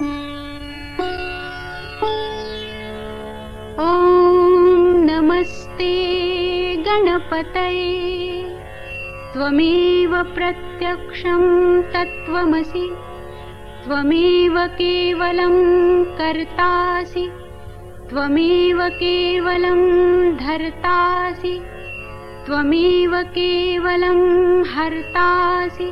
ॐ नमस्ते गणपतये। त्वमेव प्रत्यक्षं तत्त्वमसि। त्वमेव केवलं कर्तासि। त्वमेव केवलं धर्तासि। त्वमेव केवलं हर्तासि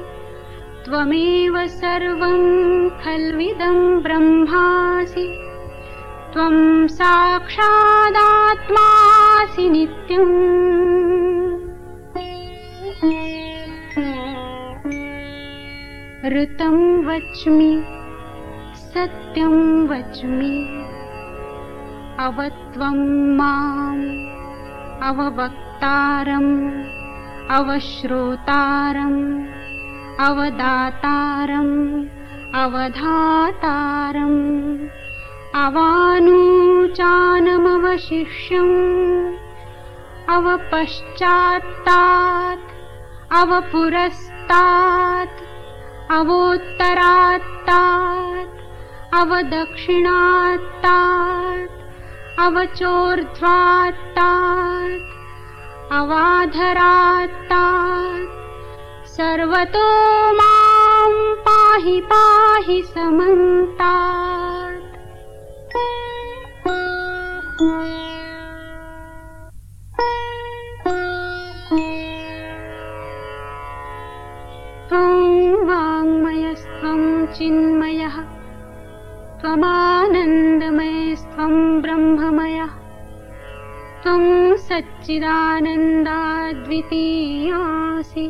त्वमेव सर्वं खल्विदं ब्रह्मासि। त्वं साक्षादात्मासि नित्यम्। ऋतं वच्मि सत्यं वच्मि। अवत्वं माम् अववक्तारम् अवश्रोतारम् अवदातारम् अवधातारम् अवानूचानमवशिष्यम् अवपश्चात्तात् अवपुरस्तात् अवोत्तरात्तात् अवदक्षिणात्तात् अवचोर्ध्वात्तात् अवाधरात्तात् सर्वतो मां पाहि पाहि समन्तात्। त्वं वाङ्मयस्त्वं चिन्मयः त्वमानन्दमयस्त्वं ब्रह्ममयः। त्वं सच्चिदानन्दाद्वितीयासि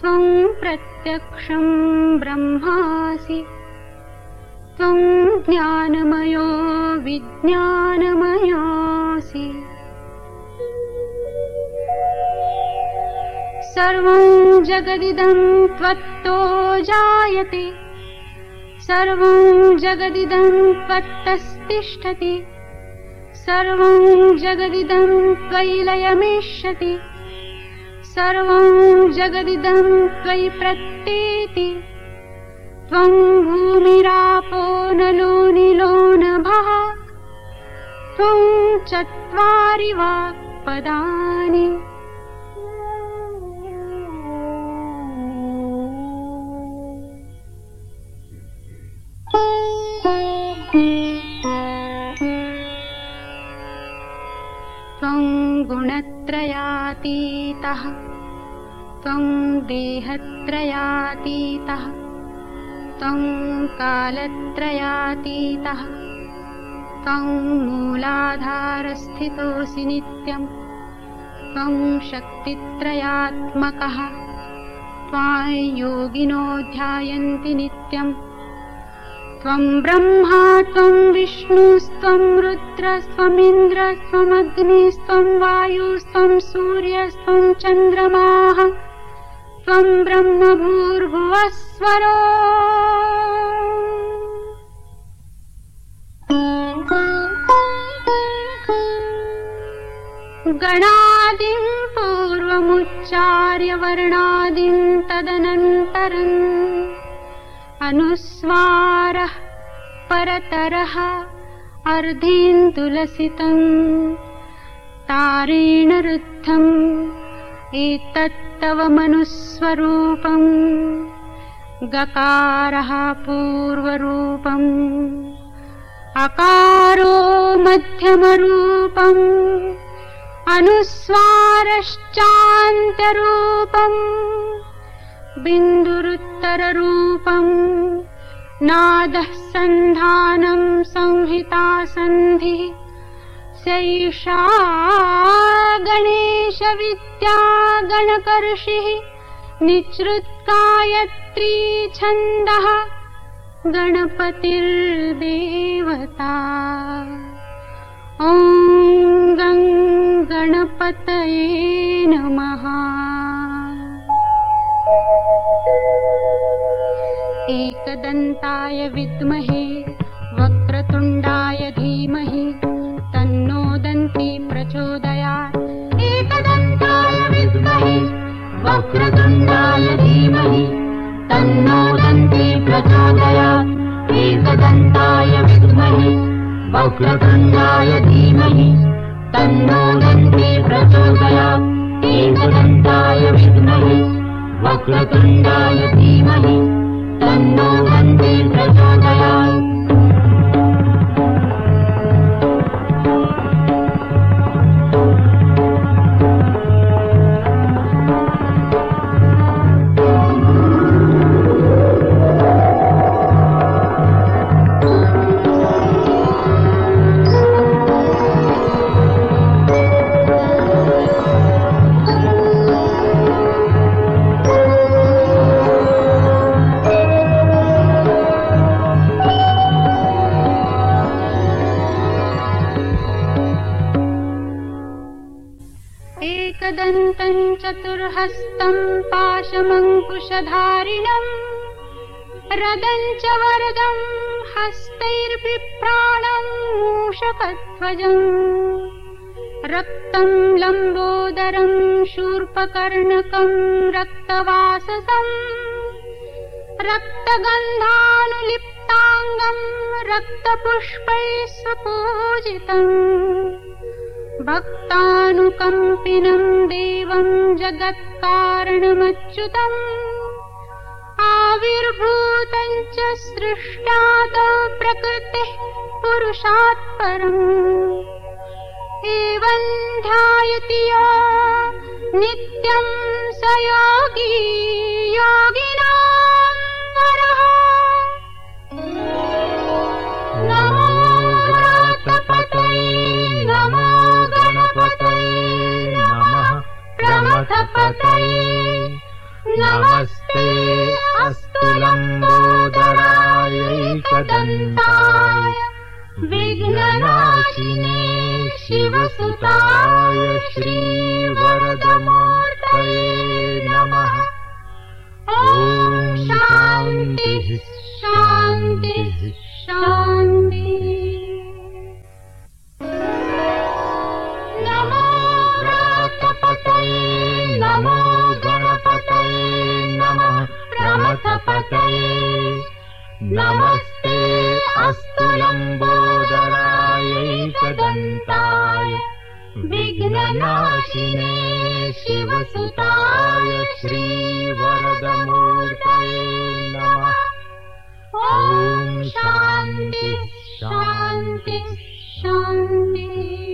त्वं प्रत्यक्षं ब्रह्मासि। त्वं ज्ञानमयो विज्ञानमयासि। सर्वं जगदिदं त्वत्तो जायते। सर्वं जगदिदं त्वत्तस्तिष्ठति। सर्वं जगदिदं त्वयि लयमेष्यति सर्वं जगदिदं त्वयि प्रत्येति। त्वं भूमिरापो नलो निलो नभः। त्वं चत्वारि वाक्पदानि गुणत्रयातीतः त्वं देहत्रयातीतः। त्वं कालत्रयातीतः। त्वं मूलाधारस्थितोऽसि नित्यं। त्वं शक्तित्रयात्मकः। त्वां योगिनो ध्यायन्ति नित्यम् त्वं ब्रह्मा त्वं विष्णुस्त्वं रुद्रस्त्वमिन्द्रस्त्वमग्निस्त्वं वायुस्त्वं सूर्यस्त्वं चन्द्रमाः। त्वं ब्रह्मभूर्भुवस्वरो। गणादिं पूर्वमुच्चार्य वर्णादिं तदनन्तरम् अनुस्वारः परतरः अर्धेन्दुलसितम्। तारेण रुद्धम् एतत्तव मनुस्वरूपम्। गकारः पूर्वरूपम्। अकारो मध्यमरूपम्। अनुस्वारश्चान्त्यरूपम् बिन्दुरुत्तररूपम् नादः सन्धानं संहिता सन्धिः सैषा गणेशविद्या गणकर्षिः निःसृत्कायत्री छन्दः। गणपतिर्देवता। ॐ गं गणपतये नमः एकदन्ताय विद्महे वक्रतुण्डाय धीमहि तन्नो दन्ती प्रचोदयात्। एकदन्ताय विद्महे वक्रतुण्डाय धीमहि तन्नो दन्ती प्रचोदयात्। वक्रतुण्डाय धीमहि तन्नो दन्ति प्रचोदयात्। एकदन्ताय विद्महे वक्रतुण्डाय धीमहि तन्नो दन्ति प्रचोदयात् चतुर्हस्तम् पाशमङ्कुशधारिणम् रदम् च वरदम् हस्तैर्बिभ्राणम् मूषकध्वजम् रक्तम् लम्बोदरम् शूर्पकर्णकम् रक्तवाससम् रक्तगन्धानुलिप्ताङ्गम् रक्तपुष्पैः स्वपूजितम् भक्तानुकम्पिनम् देवम् जगत्कारणमच्युतम्। आविर्भूतम् च सृष्टात् प्रकृतिः पुरुषात् परम्। एवम् ध्यायति यो नित्यम् योगी प्रमथपतये नमस्ते अस्तु लम्बोदरायैकदन्ताय विघ्ननाशिने शिवसुताय श्रीवरदमूर्तये शिवसुताय श्रीवरदमूर्तये नमः। ॐ शान्तिः शान्तिः शान्ति